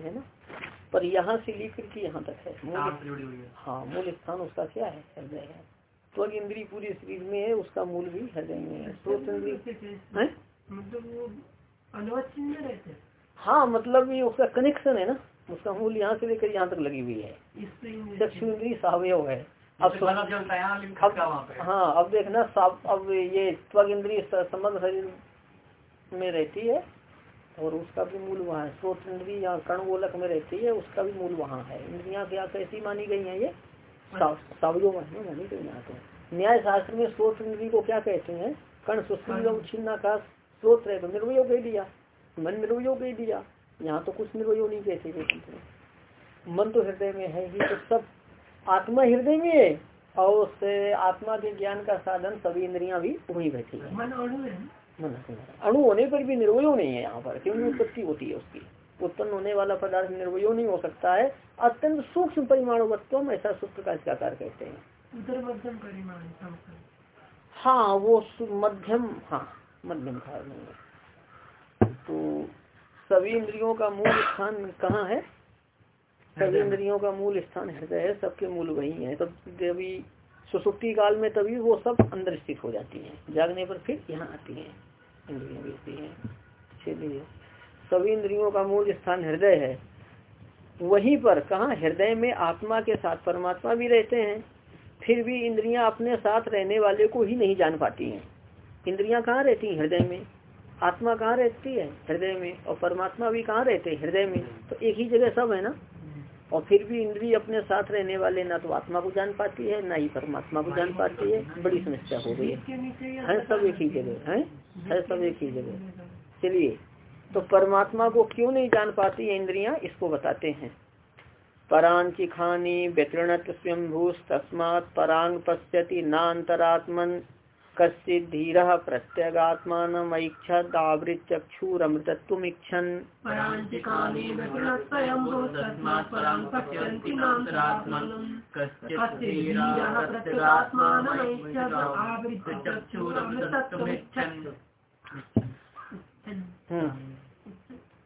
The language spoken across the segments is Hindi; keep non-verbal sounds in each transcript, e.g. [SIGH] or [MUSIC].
है। ना पर यहाँ से लेकर के यहाँ तक है। हाँ मूल स्थान उसका क्या है? हृदय है। तो इंद्री पूरे शरीर में है उसका मूल भी हृदय में है। स्रोत इंद्री हाँ? मतलब ये उसका कनेक्शन है ना। उसका मूल यहाँ से लेकर यहाँ तक लगी हुई है। चक्षु इंद्री सवयव है। अब हाँ? अब देखना अब ये त्वग इंद्री समग्र शरीर में रहती है। और उसका भी मूल वहाँ है। इंद्री यहाँ कर्ण गोलक में रहती है उसका भी मूल वहाँ है। इंद्रिया क्या कैसी मानी गई है ये? सावयो मानी गई यहाँ तो। न्याय शास्त्र में स्रोत इंद्री को क्या कहते हैं? कर्ण छिन्ना का स्रोत रहे तो निर्वयो कह दिया मन निर्वयो कह दिया यहाँ तो कुछ निर्वयो नहीं कहते मन तो हृदय में है ही तो सब आत्मा हृदय में है। और उससे आत्मा के ज्ञान का साधन सभी इंद्रियाँ भी वही बैठी है। मन अणु होने पर भी निर्वयो नहीं है यहाँ पर क्योंकि उत्पत्ति होती है उसकी। उत्पन्न होने वाला पदार्थ निर्वयो नहीं हो सकता है। अत्यंत सूक्ष्म परिमाणवत्व ऐसा सूत्र का इसकार कहते हैं। हाँ वो मध्यम हाँ मध्यम था। तो सभी इंद्रियों का मूल स्थान कहाँ है? सभी इंद्रियों का मूल स्थान हृदय है सबके मूल वही है। तब अभी सुसुप्ति काल में तभी वो सब अंदर स्थित हो जाती है। जागने पर फिर यहाँ आती हैं। इंद्रिया गिरती हैं। सभी इंद्रियों का मूल स्थान हृदय है। वहीं पर कहा? हृदय में आत्मा के साथ परमात्मा भी रहते हैं। फिर भी इंद्रियाँ अपने साथ रहने वाले को ही नहीं जान पाती हैं। इंद्रियाँ कहाँ रहती हैं? हृदय में। आत्मा कहाँ रहती है? हृदय में। और परमात्मा भी कहाँ रहते हैं? हृदय में। तो एक ही जगह सब है ना? और फिर भी इंद्री अपने साथ रहने वाले, ना तो आत्मा को जान पाती है, ना ही परमात्मा को जान पाती है। बड़ी समस्या हो गई है। सब एक ही जगह, है? है सब एक ही जगह। चलिए तो परमात्मा को क्यों नहीं जान पाती है इंद्रिया? इसको बताते हैं। परांची खानी व्यतीर्णत स्वयंभूष तस्मात परांग पश्यति नातरात्मन कश्चित धीर प्रत्यगात्मानमैक्षदावृचक्षुरमृतत्वमिच्छन्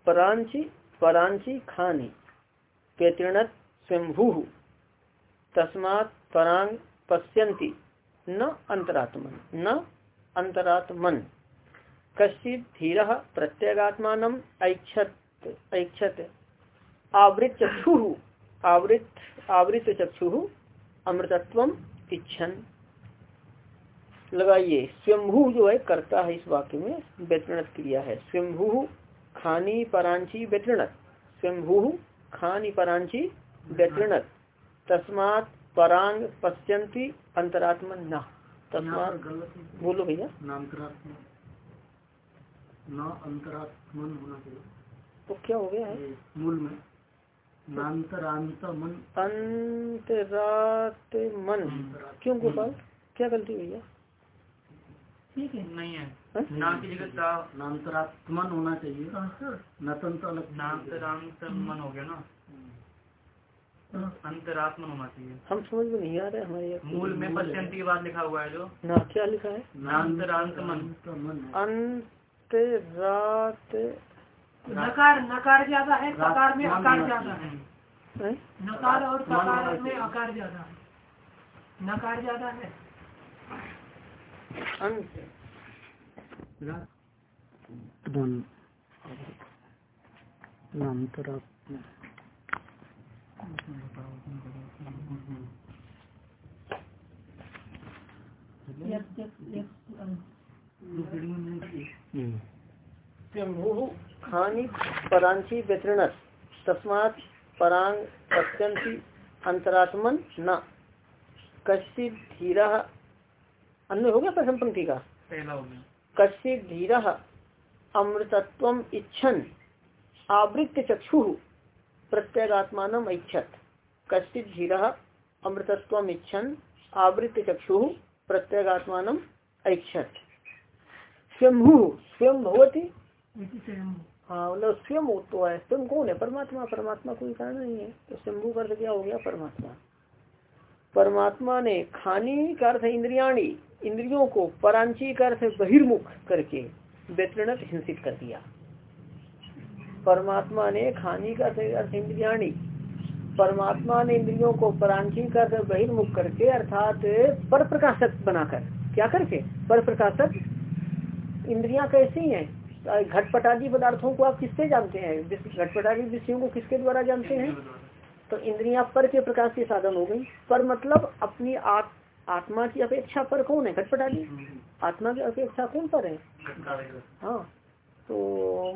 परांची परांची खानी पेतृणत स्वयंभू तस्मात् परांग पश्यन्ति। न अंतरात्मन न अंतरात्मन। कश्चित धीर प्रत्यगात्मान ऐक्षत ऐक्षत। आवृत चक्षु आवृत आवृत चक्षु अमृतत्व इच्छन। लगाइए, स्वयंभू जो है, करता है इस वाक्य में व्यतीर्णत क्रिया है। स्वयंभू खानी परांची व्यतीर्णत स्वयंभू खानी परांची व्यतीर्णत तस्मात परांग पश्यंती अंतरात्मा न। तस्मात बोलो भैया। अंतरात्मन होना चाहिए। तो क्या हो गया है? मूल में। अंतरात मन क्यों गोपाल? क्या गलती भैया ठीक है। नहीं है। हाँ? नाम की जगह नान्तरात्मन होना चाहिए। हाँ, नान्तरांत मन हो गया ना। अंतरात्मा होना चाहिए। हम समझ में नहीं आ रहे हमारे मूल में पश्चिम की बात लिखा हुआ है जो? ना क्या लिखा है? अंतरांत मन अंतरात नकार नकार ज़्यादा है सकार में आकार ज़्यादा है। नकार और सकार में आकार ज़्यादा है। नकार ज़्यादा है। अंत अंतरात्मा खानी परांची व्यतीर्णस तस्मात परांग पश्यंती अंतरात्मन न। कश्चित धीरा अन्य हो गया प्रथम पंक्ति का? कश्चित धीरा अमृतत्व इच्छन आवृत्त चक्षु। प्रत्यगात्मान ऐच्छत। कश्चित धीर अमृतत्व इच्छन आवृत चक्षु प्रत्यगात्मान ऐच्छत। स्वयंभू स्वयं भगवती हाँ मतलब स्वयं तो है। स्वयं कौन है? परमात्मा परमात्मा कोई कारण नहीं है। तो शंभु का अर्थ क्या हो गया? परमात्मा। परमात्मा ने खानी का अर्थ इंद्रियाणी इंद्रियों को परांची का अर्थ बहिर्मुख करके व्यतीर्णत हिंसित कर दिया। परमात्मा ने खानी का अर्थ इंद्रियाणी परमात्मा ने इंद्रियों को परांची कर बहिर्मुख करके अर्थात पर प्रकाशक बनाकर। क्या करके? पर प्रकाशक इंद्रिया कैसी हैं? घटपटादी पदार्थों को आप किससे जानते हैं? घटपटादी विषयों को किसके द्वारा जानते हैं? तो इंद्रिया पर के प्रकाश के साधन हो गई। पर मतलब अपनी आत, आत्मा की अपेक्षा पर कौन है? घटपटादी? आत्मा की अपेक्षा कौन पर है? हाँ। तो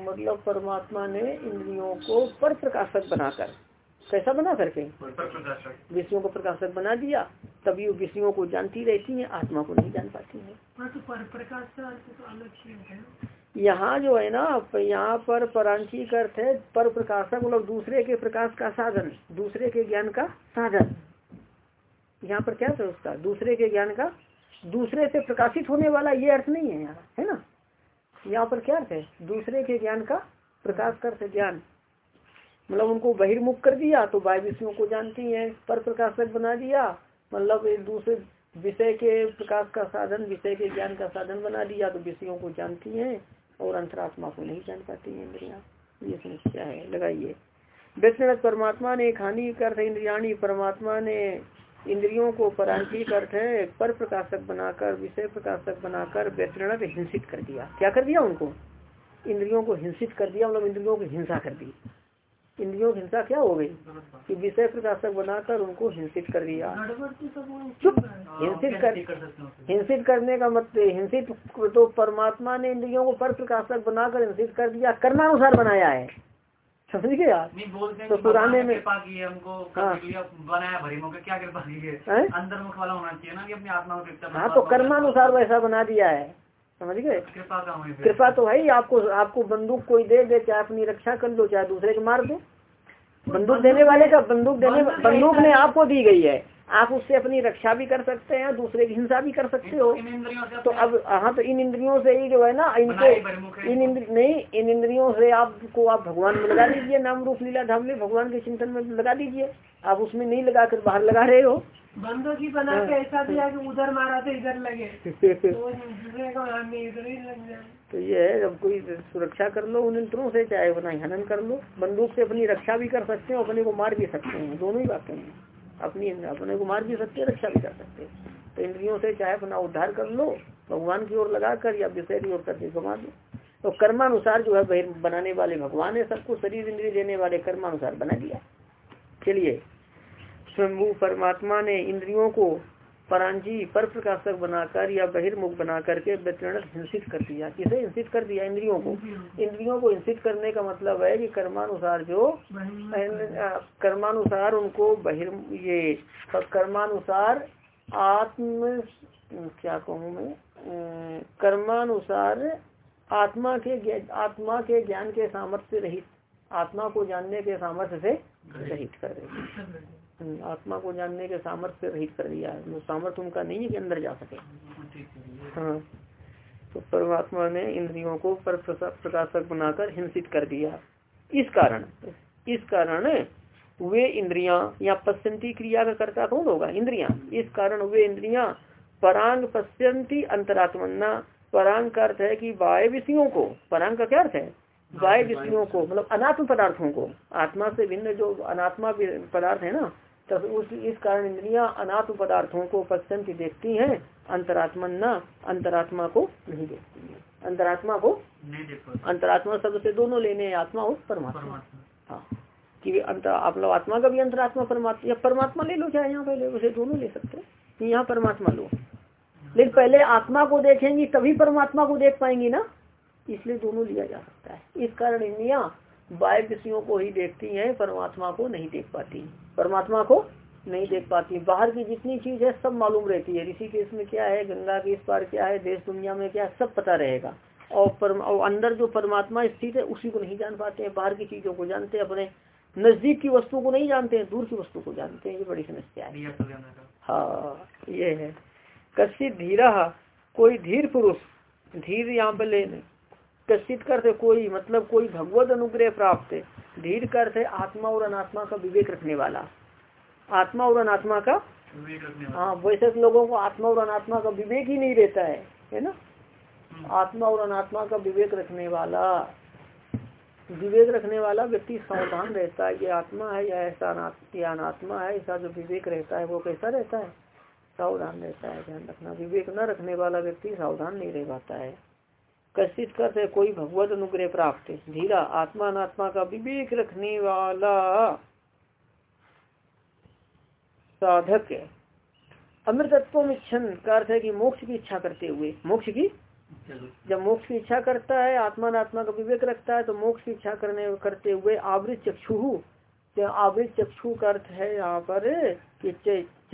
मतलब परमात्मा ने इंद्रियों को पर प्रकाशक बनाकर कैसा बना करके? विषयों को प्रकाशक बना दिया तभी वो विषयों को जानती रहती है आत्मा को नहीं जान पाती है। तो पर प्रकाश तो अलग यहाँ जो है ना यहाँ पर परांची का अर्थ है पर प्रकाशक मतलब दूसरे के प्रकाश का साधन दूसरे के ज्ञान का साधन। यहाँ पर क्या है उसका? दूसरे के ज्ञान का दूसरे से प्रकाशित होने वाला ये अर्थ नहीं है यहाँ है ना? यहाँ पर क्या अर्थ है? दूसरे के ज्ञान का प्रकाश कर ज्ञान। मतलब उनको बहिर्मुख कर दिया तो बाह्य विषयों को जानती है, पर प्रकाशक बना दिया। मतलब एक दूसरे विषय के प्रकाश का साधन, विषय के ज्ञान का साधन बना दिया तो विषयों को जानती है और अंतरात्मा को नहीं जान पाती है इंद्रिया। ये समस्या है, लगाइए। व्यक्तिगत परमात्मा ने खानी अर्थ इंद्रियाणी परमात्मा ने इंद्रियों को परांची अर्थ है पर प्रकाशक बनाकर, विषय प्रकाशक बनाकर व्यक्तिगत हिंसित कर दिया। क्या कर दिया उनको? इंद्रियों को हिंसित कर दिया मतलब इंद्रियों की हिंसा कर दी। इंद्रियों की हिंसा क्या हो गई? कि विषय प्रकाशक बनाकर उनको हिंसित कर दिया। चुप। हिंसित कर हिंसित करने का मतलब हिंसित तो परमात्मा ने इंद्रियों को पर प्रकाशक बनाकर हिंसित कर दिया, कर्मानुसार बनाया है। समझ गए यार? तो पुराने में हाँ बनाया भरी क्या कृपा की है? अंदर मुख वाला होना चाहिए ना कि अपनी आत्मा को हाँ तो कर्मानुसार वैसा बना दिया है। समझ गए? कृपा का कृपा तो है आपको आपको बंदूक कोई दे दे चाहे अपनी रक्षा कर लो चाहे दूसरे को मार दो। बंदूक देने वाले का बंदूक देने बंदूक ने आपको दी गई है। आप उससे अपनी रक्षा भी कर सकते हैं दूसरे की हिंसा भी कर सकते हो। तो अब हाँ तो इन इंद्रियों से ही जो है ना इनको इन इंद्र नहीं इन इंद्रियों से आपको आप भगवान में लगा दीजिए नाम रूप लीला धाम में भगवान के चिंतन में लगा दीजिए। आप उसमें नहीं लगा कर बाहर लगा रहे हो। बंदों की बना के ऐसा दिया कि उधर मारा तो इधर लगे। [LAUGHS] तो ये है जब कोई सुरक्षा कर लो उन यंत्रों से चाहे अपना हनन कर लो बंदूक से अपनी रक्षा भी कर सकते हैं अपने को मार भी सकते हैं दोनों ही बातें हैं। अपनी अपने को मार भी सकते रक्षा भी कर सकते तो इंद्रियों से चाहे अपना उद्धार कर लो, भगवान की ओर लगा कर या विषय की ओर करके घुमा दो। तो कर्मानुसार जो है बहिर बनाने वाले भगवान है, सबको शरीर इंद्रिय देने वाले कर्मानुसार बना दिया। चलिए स्वयं परमात्मा ने इंद्रियों को परांजी पर प्रकाशक बनाकर या बहिर्मुख बना करके व्यतीर्ण हिंसित कर दिया। किसे हिंसित कर दिया? इंद्रियों को। इंद्रियों को हिंसित करने का मतलब है कि कर्मानुसार जो कर्मानुसार उनको बहिर् ये कर्मानुसार आत्म क्या कहूँ मैं? कर्मानुसार आत्मा के आत्मा के ज्ञान के सामर्थ्य रहित आत्मा को जानने के सामर्थ्य से रहित। कर रहे आत्मा को जानने के सामर्थ्य रहित कर दिया है। सामर्थ्य उनका नहीं है कि अंदर जा सके। हाँ। तो परमात्मा ने इंद्रियों को पर प्रकाशक बनाकर हिंसित कर दिया। इस कारण इस कारण वे इंद्रियाँ या पश्चंती क्रिया का कर्ता कौन होगा? इंद्रियाँ। इस कारण वे इंद्रियाँ परांग पश्चंती अंतरात्मना परांग का अर्थ है कि वाय विषयों को। परांग का क्या अर्थ है? वाय विषयों को मतलब अनात्म पदार्थों को। आत्मा से भिन्न जो अनात्मा पदार्थ है ना तब उस इस कारण इंद्रिया अनात्म पदार्थों को पश्चिम की देखती हैं अंतरात्मा न अंतरात्मा को नहीं देखती है। अंतरात्मा को नहीं देखती अंतरात्मा शब्द से दोनों लेने आत्मा और परमात्मा। हाँ। कि अंतर आप लोग आत्मा का भी अंतरात्मा परमात्मा या परमात्मा ले लो चाहे यहाँ पे ले उसे दोनों ले सकते हैं। यहाँ परमात्मा लो। लेकिन पहले आत्मा को देखेंगी तभी परमात्मा को देख पाएँगी ना। इसलिए दोनों लिया जा सकता है। इस कारण इंद्रिया बाह्य विषयों को ही देखती है परमात्मा को नहीं देख पाती। परमात्मा को नहीं देख पाती। बाहर की जितनी चीज़ है सब मालूम रहती है। ऋषि केस में क्या है गंगा के इस पार क्या है देश दुनिया में क्या है सब पता रहेगा। और, पर, और अंदर जो परमात्मा स्थित है उसी को नहीं जान पाते हैं। बाहर की चीज़ों को जानते हैं अपने नज़दीक की वस्तु को नहीं जानते हैं दूर की वस्तु को जानते हैं। ये बड़ी समस्या है। हाँ ये है। कश्य धीरा कोई धीर पुरुष धीर यहाँ पर लेने कश्चित करते कोई मतलब कोई भगवत अनुग्रह प्राप्त धीर करते आत्मा और अनात्मा का विवेक रखने वाला। आत्मा और अनात्मा का हाँ वैसे तो लोगों को आत्मा और अनात्मा का विवेक ही नहीं रहता है है ना? हम्म। आत्मा और अनात्मा का विवेक रखने वाला विवेक रखने वाला व्यक्ति सावधान रहता है ये आत्मा है या ऐसा या अनात्मा है ऐसा जो विवेक रहता है वो कैसा रहता है? सावधान रहता है ध्यान रखना। विवेक न रखने वाला व्यक्ति सावधान नहीं रह पाता है। कशित कर कोई भगवत अनुग्रह प्राप्त धीरा आत्मा अनात्मा का विवेक रखने वाला साधक अमृतत्व इच्छन का अर्थ है कि मोक्ष की इच्छा करते हुए, मोक्ष की जब मोक्ष की इच्छा करता है आत्मा आत्मा का विवेक रखता है तो मोक्ष की इच्छा करने, करते हुए आवृत चक्षु तो आवृत चक्षु का अर्थ है यहाँ पर कि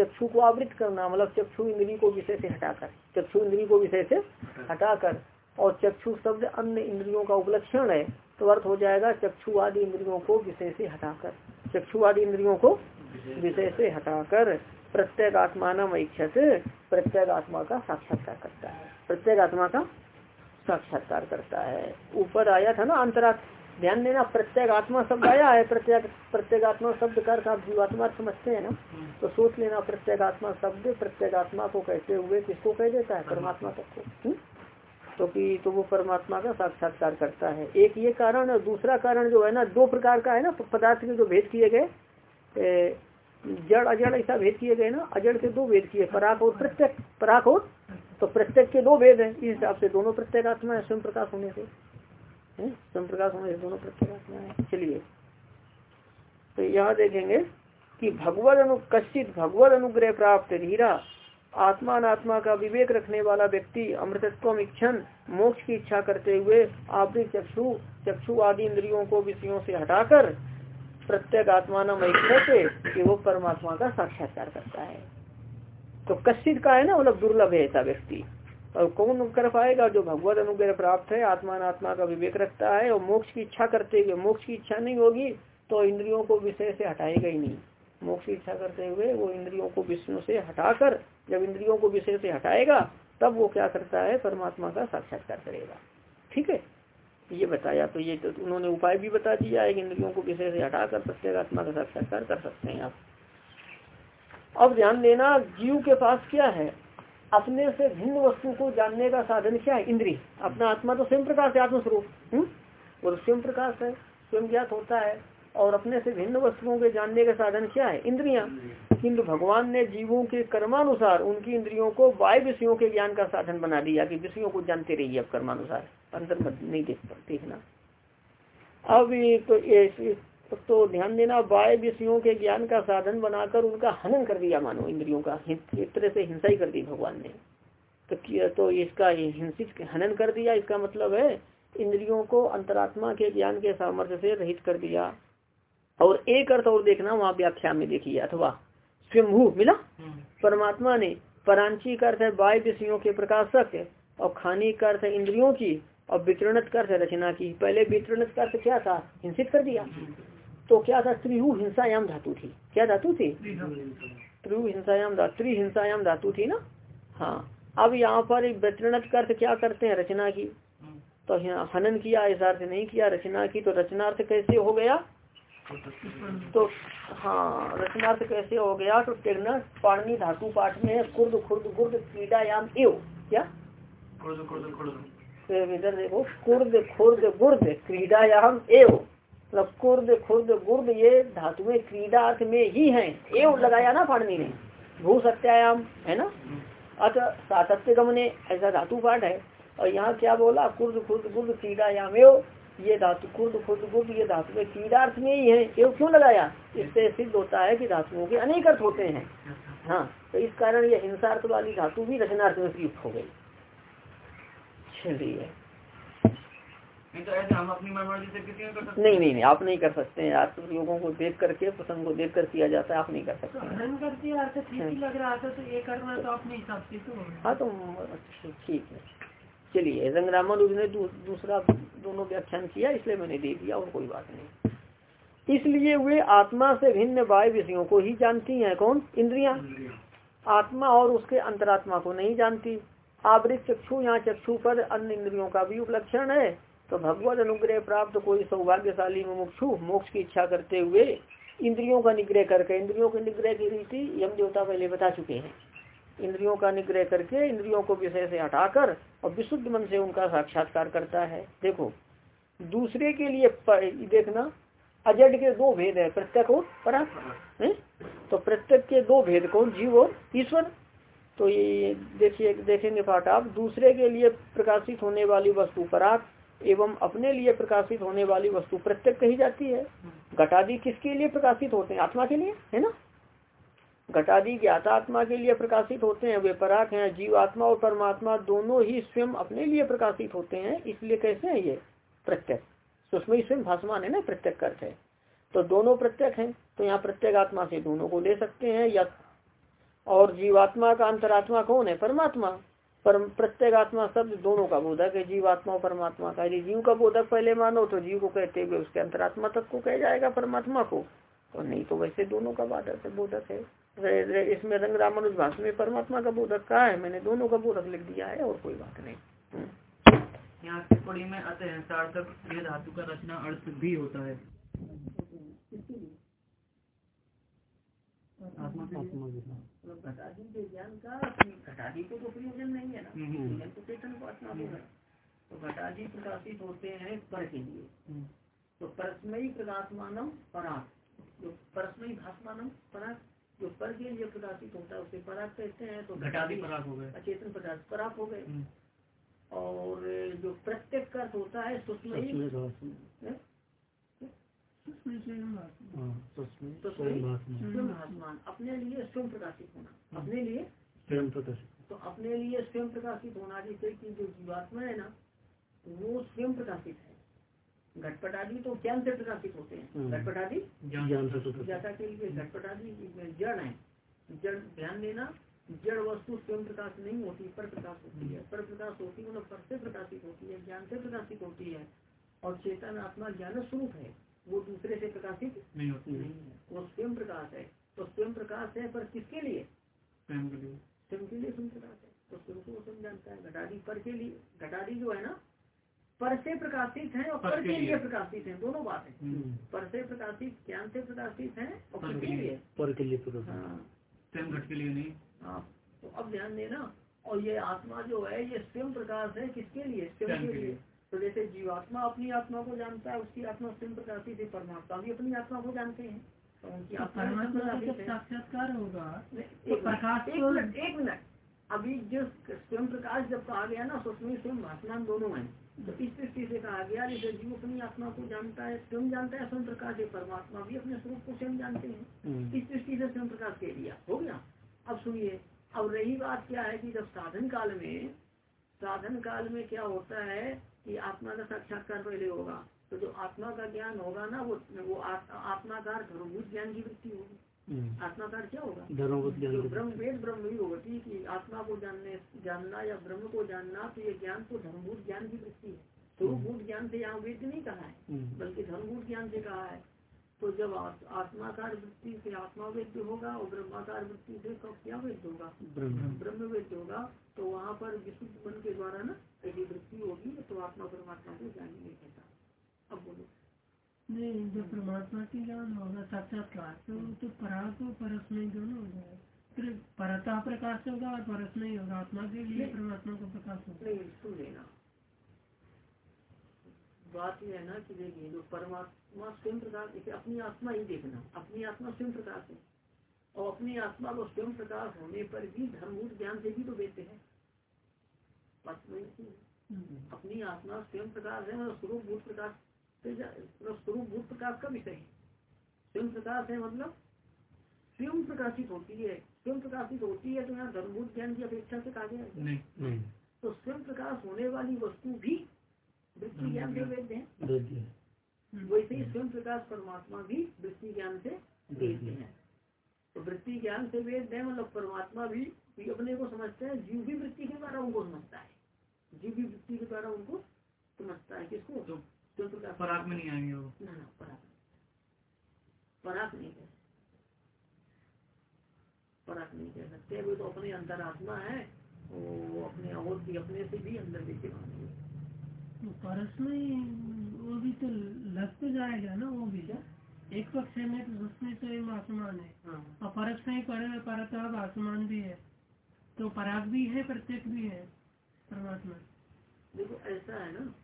चक्षु को आवृत करना मतलब चक्षु इंद्री को विषय से हटाकर, चक्षु इंद्री को विषय से हटाकर। और चक्षु शब्द अन्य इंद्रियों का उपलक्षण है तो अर्थ हो जाएगा चक्षु आदि इंद्रियों को विषय से हटाकर। चक्षु आदि इंद्रियों को विषय से हटाकर प्रत्येक आत्मा इच्छत प्रत्येक आत्मा का साक्षात्कार करता है। प्रत्येक आत्मा का साक्षात्कार करता है। ऊपर आया था ना अंतरा ध्यान देना, प्रत्येक आत्मा शब्द आया है, प्रत्येक प्रत्येक आत्मा शब्द कर आप जीवात्मा समझते हैं ना तो सोच लेना, प्रत्येक आत्मा शब्द प्रत्येक आत्मा को कहते हुए किसको कह देता है? परमात्मा तक को। हम्म? तो कि तो वो परमात्मा का साक्षात्कार करता है। एक ये कारण और दूसरा कारण जो है ना, दो प्रकार का है ना, पदार्थ के जो भेद किए गए जड़, अजड़ ऐसा भेद किए गए ना, अजड़ के दो भेद किए पराक और प्रत्यक। पराक और? तो प्रत्यक के दो भेद है, इस हिसाब से दोनों प्रत्येक आत्मा है, स्वयं प्रकाश होने से। स्वयं प्रकाश होने से दोनों प्रत्येक आत्मा है। चलिए। तो यहाँ देखेंगे कि भगवत अनु, कश्चित भगवत अनुग्रह प्राप्त धीरा आत्मा अनात्मा का विवेक रखने वाला व्यक्ति अमृतत्व इच्छन, मोक्ष की इच्छा करते हुए आवृत चक्षु चक्षु आदि इंद्रियों को विषयों से हटाकर प्रत्येक आत्मा न से कि वो परमात्मा का साक्षात्कार करता है। तो कश्चित का है ना मतलब दुर्लभ है ऐसा व्यक्ति। और कौन कर पाएगा जो भगवत अनुग्रह प्राप्त है आत्मा आत्मा का विवेक रखता है और मोक्ष की इच्छा करते हुए, मोक्ष की इच्छा नहीं होगी तो इंद्रियों को विषय से हटाएगा ही नहीं। मोक्ष की इच्छा करते हुए वो इंद्रियों को विष्णु से हटाकर, जब इंद्रियों को विषय से हटाएगा, तब वो क्या करता है? परमात्मा का साक्षात्कार करेगा। ठीक है? ये बताया तो ये तो उन्होंने उपाय भी बता दिया है इंद्रियों को विषय से हटाकर प्रत्येगात्मा का साक्षात्कार कर सकते हैं आप। अब ध्यान देना, जीव के पास क्या है? अपने से भिन्न वस्तु को जानने का साधन क्या है? इंद्री अपना आत्मा तो स्वयं प्रकाश है, आत्मस्वरूप। हम्म? और स्वयं प्रकाश है, स्वयं ज्ञात होता है। और अपने से भिन्न वस्तुओं के जानने का साधन क्या है? इंद्रिया। किंतु भगवान ने जीवों के कर्मानुसार उनकी इंद्रियों को वाय विषयों के ज्ञान का साधन बना दिया कि विषयों को जानते रहिए अब कर्मानुसार। अंदर नहीं देख देखना अब तो, तो ध्यान देना वाय विषयों के ज्ञान का साधन बनाकर उनका हनन कर दिया मानो इंद्रियों का। एक तरह से हिंसा ही कर दी भगवान ने। तो तो इसका हिंसित हनन कर दिया इसका मतलब है इंद्रियों को अंतरात्मा के ज्ञान के सामर्थ्य से रहित कर दिया। और एक अर्थ और देखना वहाँ व्याख्या में देखिए अथवा स्वयंभू मिला? हम्म। परमात्मा ने परांची का अर्थ है वाय विषयों के प्रकाशक और खानी का अर्थ है इंद्रियों की और वितरणत का अर्थ रचना की। पहले वितरणत का अर्थ क्या था? हिंसित कर दिया। तो क्या था? त्रिहु हिंसायाम धातु थी। क्या धातु थी? त्रिहु हिंसायाम त्रि हिंसायाम धातु थी ना? हाँ। अब यहाँ पर वितरणत का अर्थ क्या करते हैं? रचना की। तो हनन किया ऐसा अर्थ नहीं किया। रचना की तो रचनार्थ कैसे हो गया? तो हाँ रचनार्थ कैसे हो गया? तो टेगना पाणनी धातु पाठ में है कुर्द खुर्द गुर्द क्रीडायाम एव क्या? तो इधर देखो कुर्द खुर्द गुर्द क्रीडायाम एव। मतलब कुर्द खुर्द गुर्द ये धातु में क्रीडा अर्थ में ही है। एव लगाया ना पाणनी ने? भू सत्यायाम है ना? अतः सातत्य गमने ऐसा धातु पाठ है। और यहाँ क्या बोला? कुर्द खुर्द गुर्द क्रीडायाम एव। ये धातु कुर्द खुद गुर्द ये धातु में कीड़ार्थ में ही है। ये क्यों लगाया? इससे सिद्ध होता है कि धातुओं के अनेक अर्थ होते हैं। हाँ तो इस कारण ये हिंसार्थ वाली धातु भी रचनार्थ में प्रयुक्त हो गई। चलिए। तो नहीं नहीं नहीं आप नहीं कर सकते हैं। आप लोगों को देख करके प्रसंग को देख कर किया जाता है आप नहीं कर सकते तो हाँ तो ठीक है। चलिए रंगरामानुज ने दू, दूसरा दोनों व्याख्यान किया इसलिए मैंने दे दिया और कोई बात नहीं। इसलिए वे आत्मा से भिन्न वाय विषयों को ही जानती हैं। कौन? इंद्रिया। आत्मा और उसके अंतरात्मा को नहीं जानती। आवृत चक्षु यहाँ चक्षु पर अन्य इंद्रियों का भी उपलक्षण है। तो भगवत अनुग्रह प्राप्त कोई सौभाग्यशाली मुमुक्षु मोक्ष की इच्छा करते हुए इंद्रियों का निग्रह करके इंद्रियों के निग्रह की रीति यम देवता पहले बता चुके हैं। इंद्रियों का निग्रह करके इंद्रियों को विषय से हटाकर और विशुद्ध मन से उनका साक्षात्कार करता है। देखो, दूसरे के लिए देखना, अजड के दो भेद है, प्रत्यक और पराग तो प्रत्यक के दो भेद कौन? जीव और ईश्वर। तो ये देखिए, देखेंगे पाठ आप। दूसरे के लिए प्रकाशित होने वाली वस्तु पराग एवं अपने लिए प्रकाशित होने वाली वस्तु प्रत्यक कही जाती है। घटादि किसके लिए प्रकाशित होते हैं? आत्मा के लिए, है ना? घटादि ज्ञात आत्मा के लिए प्रकाशित होते हैं, वे पराक हैं जीव आत्मा और परमात्मा दोनों ही स्वयं अपने लिए प्रकाशित होते हैं, इसलिए कैसे हैं ये? प्रत्यक सुषम स्वयं भाषमान है ना प्रत्यक अर्थ है। तो दोनों प्रत्यक हैं तो यहाँ प्रत्येक आत्मा से दोनों को ले सकते हैं, या और जीवात्मा का अंतरात्मा कौन है? परमात्मा। पर प्रत्येक आत्मा शब्द दोनों का बोधक है, जीवात्मा और परमात्मा का। यदि जीव का बोधक पहले मानो तो जीव को कहते हुए उसके अंतरात्मा तक को कह जाएगा परमात्मा को। और नहीं तो वैसे दोनों का बाधक है, बोधक है। इसमें रंग रामानुज भाषण में परमात्मा का बोधक कहा है? मैंने दोनों का बोधक लिख दिया है और कोई बात नहीं। हम्म। यहाँ टिप्पणी में आते सार्थक ये धातु का रचना अर्थ भी होता है। आत्मा घटादी के ज्ञान का घटादी को तो प्रयोजन नहीं है ना। हम्म, हम्म। तो को आत्मा तो घटादी प्रकाशित होते हैं पर के लिए। तो परस्मयी पराग। जो परस्मयी पराग जो पर के लिए प्रकाशित होता है उसे पराग कहते हैं तो घटादी पराग हो गए। अचेतन पदार्थ पराग हो गए। और जो प्रत्येक अर्थ होता है सुष्मयी हाँ, तो अपने लिए स्वयं प्रकाशित होना। हाँ। अपने लिए? स्वयं प्रकाशित। तो अपने लिए स्वयं प्रकाशित होना जैसे कि जो जीवात्मा है ना वो स्वयं प्रकाशित है। घटपट आदि तो ज्ञान से प्रकाशित होते हैं। हाँ। घटपट आदि? जैसा के लिए घटपट आदि जड़ है। जड़ ध्यान देना जड़ वस्तु स्वयं प्रकाश नहीं होती पर प्रकाश होती है। पर प्रकाश होती है मतलब पर से प्रकाशित होती है ज्ञान से प्रकाशित होती है। और चेतन आत्मा ज्ञान स्वरूप है वो दूसरे से प्रकाशित नहीं होती। नहीं है। वो स्वयं प्रकाश है। तो स्वयं प्रकाश है पर किसके लिए? स्वयं के लिए। स्वयं के लिए स्वयं प्रकाश है। तो स्वयं को स्वयं जानता है। घटादी पर के लिए घटादी जो है ना पर से प्रकाशित है और पर के लिए। प्रकाशित है दोनों बात है। हम्म। पर से प्रकाशित ज्ञान से प्रकाशित है और पर के लिए? पर के लिए हाँ। स्वयं घट के लिए नहीं। हाँ तो अब ध्यान देना और ये आत्मा जो है ये स्वयं प्रकाश है किसके लिए? स्वयं के लिए। तो जैसे जीवात्मा अपनी आत्मा को जानता है उसकी आत्मा स्वयं प्रकाशी से परमात्मा भी अपनी आत्मा को जानते हैं। तो उनकी तो साक्षात्कार होगा तो एक मिनट अभी जो स्वयं प्रकाश जब कहा गया ना तो उसमें स्वयं भाषमान दोनों है। तो इस दृष्टि से कहा गया जैसे जीव अपनी आत्मा को जानता है स्वयं जानता है स्वयं प्रकाश है परमात्मा भी अपने स्वरूप को स्वयं जानते हैं हम्म। इस दृष्टि से स्वयं प्रकाश कह दिया हो गया अब सुनिए अब रही बात क्या है कि जब साधन काल में साधन काल में क्या होता है कि आत्मा का साक्षात्कार पहले होगा तो जो आत्मा का ज्ञान होगा ना वो वो आत्माकार धर्मभूत ज्ञान की वृत्ति होगी। आत्माकार क्या होगा? धर्म ब्रह्म वेद ब्रह्म ही होती कि आत्मा को जानने जानना या ब्रह्म को जानना तो ये ज्ञान तो धर्मभूत ज्ञान की वृत्ति है। स्वरूपभूत हम्म। ज्ञान से यहाँ वेद नहीं कहा है हम्म। बल्कि धर्मभूत ज्ञान से कहा है। तो जब आत्माकार वृत्ति से आत्मा वेद होगा और ब्रह्माकार वृत्ति से कब क्या वेद होगा? ब्रह्म। वेद होगा तो वहाँ पर विशुद्ध मन के द्वारा ना यदि वृत्ति होगी तो आत्मा परमात्मा को ज्ञान नहीं कहता अब बोलो। नहीं जब परमात्मा की ज्ञान होगा साक्षात्कार तो तो पराग और परस्मय दोनों हो जाए? फिर परता प्रकाश होगा और परस्मय होगा आत्मा के लिए परमात्मा का प्रकाश होगा। नहीं बात यह है ना कि देखिए जो परमात्मा स्वयं प्रकाश अपनी आत्मा ही देखना अपनी आत्मा स्वयं प्रकाश है। और अपनी आत्मा को स्वयं प्रकाश होने पर भी धर्मभूत ज्ञान से भी तो देते हैं। हम्म। अपनी आत्मा स्वयं प्रकाश है स्वरूप भूत प्रकाश स्वरूप भूत प्रकाश का विषय है। स्वयं प्रकाश है मतलब स्वयं प्रकाशित होती है। स्वयं प्रकाशित होती है तो यहाँ धर्मभूत ज्ञान की अपेक्षा से कहा गया है तो स्वयं प्रकाश होने वाली वस्तु भी वृत्ति ज्ञान से वेद है। वैसे ही स्वयं प्रकाश परमात्मा भी वृत्ति ज्ञान से वेद है। तो वृत्ति ज्ञान से वेद है मतलब परमात्मा भी, भी अपने को समझते हैं जीव भी वृत्ति के द्वारा उनको समझता है। जीव भी वृत्ति के द्वारा उनको समझता है किसको? तो स्वयं प्रकाश पराग में नहीं आएँगे वो। ना ना पराग पराग नहीं कह पराग नहीं कह सकते। वो तो अपने अंतरात्मा है वो अपने और भी अपने से भी अंदर विद्यमान है। परस में वो भी तो लग तो जाएगा ना वो भी। क्या? एक पक्ष में तो उसमें तो एक आसमान है। हाँ। और परस में पर आसमान भी है। तो पराग भी है प्रत्येक भी है परमात्मा। देखो ऐसा है ना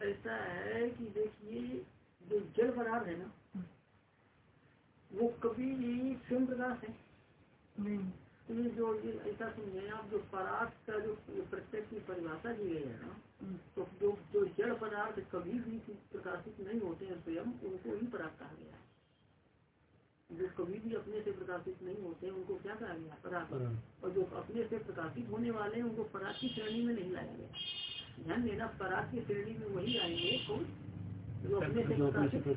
ऐसा है कि देखिए जो जल पदार्थ है ना वो कभी स्वयं प्रकाश है नहीं। तो जो ये ऐसा समझे आप जो पराग का जो प्रत्यक्ष की परिभाषा दी गई है ना हम्म। तो जो जो जड़ पदार्थ कभी भी प्रकाशित नहीं होते हैं स्वयं उनको ही पराग कहा गया है। जो कभी भी अपने से प्रकाशित नहीं होते हैं उनको क्या कहा गया पराग और जो अपने से प्रकाशित होने वाले हैं उनको पराग की श्रेणी में नहीं लाया गया। ध्यान देना पराग की श्रेणी में वही आएँगे कौन जो अपने से प्रकाशित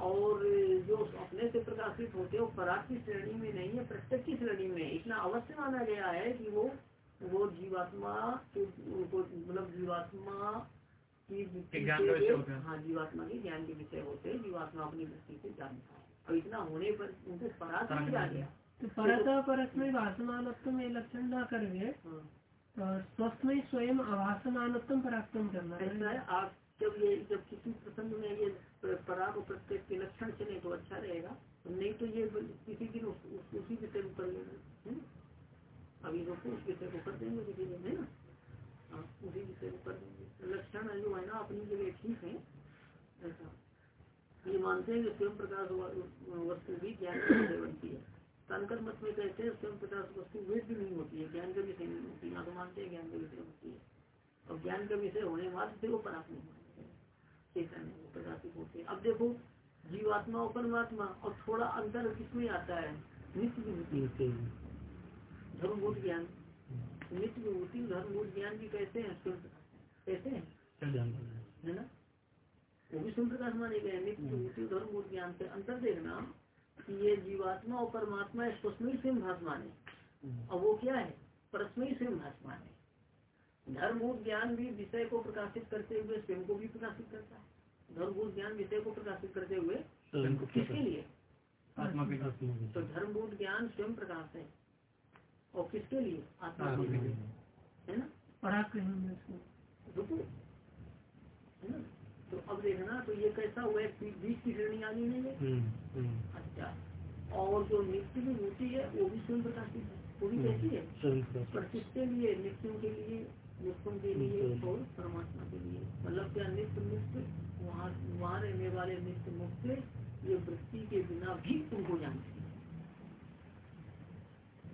और जो अपने से प्रकाशित होते हैं वो पराग की श्रेणी में नहीं है प्रत्यक्ष की श्रेणी में इतना अवश्य माना गया है कि वो वो जीवात्मा उनको मतलब जीवात्मा की हाँ। जीवात्मा के ज्ञान के विषय होते हैं। जीवात्मा अपनी दृष्टि से जानता है और इतना होने पर उनसे पराग नहीं जा गया। तो परता परस्मय भाषमानत्व में लक्षण न करके हाँ। तो स्वस्थ में स्वयं अभाषमानत्व पराक्रम करना ऐसा है आप जब ये जब किसी प्रसंग में ये पराग प्रत्येक के लक्षण चले तो अच्छा रहेगा। नहीं तो ये किसी दिन उस, विषय को कर लेंगे अभी रोको उस विषय को कर देंगे किसी दिन है ना? हाँ उसी विषय को कर देंगे। लक्षण जो है ना अपनी जगह ठीक है। ऐसा। ये मानते हैं कि स्वयं प्रकाश वस्तु भी ज्ञान बनती है। तनकर मत में कहते हैं स्वयं प्रकाश वस्तु वेद भी नहीं होती है ज्ञान का विषय नहीं होती ना तो मानते हैं ज्ञान का विषय होती है। और ज्ञान का विषय होने मात्र से वो पराक नहीं होती चैतन्य प्रकाशित होते अब देखो जीवात्मा और परमात्मा और थोड़ा अंतर किसमें आता है? नित्य विभूति धर्मभूत ज्ञान। नित्य विभूति धर्मभूत ज्ञान भी कैसे हैं? कैसे हैं? है? ना? वो भी स्वयं प्रकाश माने गए नित्य विभूति धर्मभूत ज्ञान से अंतर देखना कि ये जीवात्मा और परमात्मा स्वस्मय स्वयं भाषमान है और वो क्या है? परस्मय स्वयं भाषमान है धर्मभूत ज्ञान भी विषय को प्रकाशित करते हुए स्वयं को भी प्रकाशित करता है। धर्मभूत ज्ञान विषय को प्रकाशित करते हुए किसके लिए? तो धर्मभूत ज्ञान स्वयं प्रकाश है। और किसके लिए? आत्मा के लिए। है ना है ना तो अब देखना कैसा हुआ बीच की श्रेणी आ गई नहीं है। हम्म, हम्म। अच्छा। और जो नित्य विभूति है वो भी स्वयं प्रकाशित है। वो भी कैसी है? पर किसके लिए नित्यों के लिए नित्यों के लिए और परमात्मा के लिए। मतलब क्या नित्य मुक्त? वहाँ वहाँ रहने वाले नित्य मुक्त ये वृत्ति के बिना भी तुमको जानते हैं।